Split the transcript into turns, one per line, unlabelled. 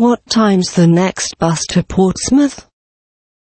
What time's the next bus to Portsmouth?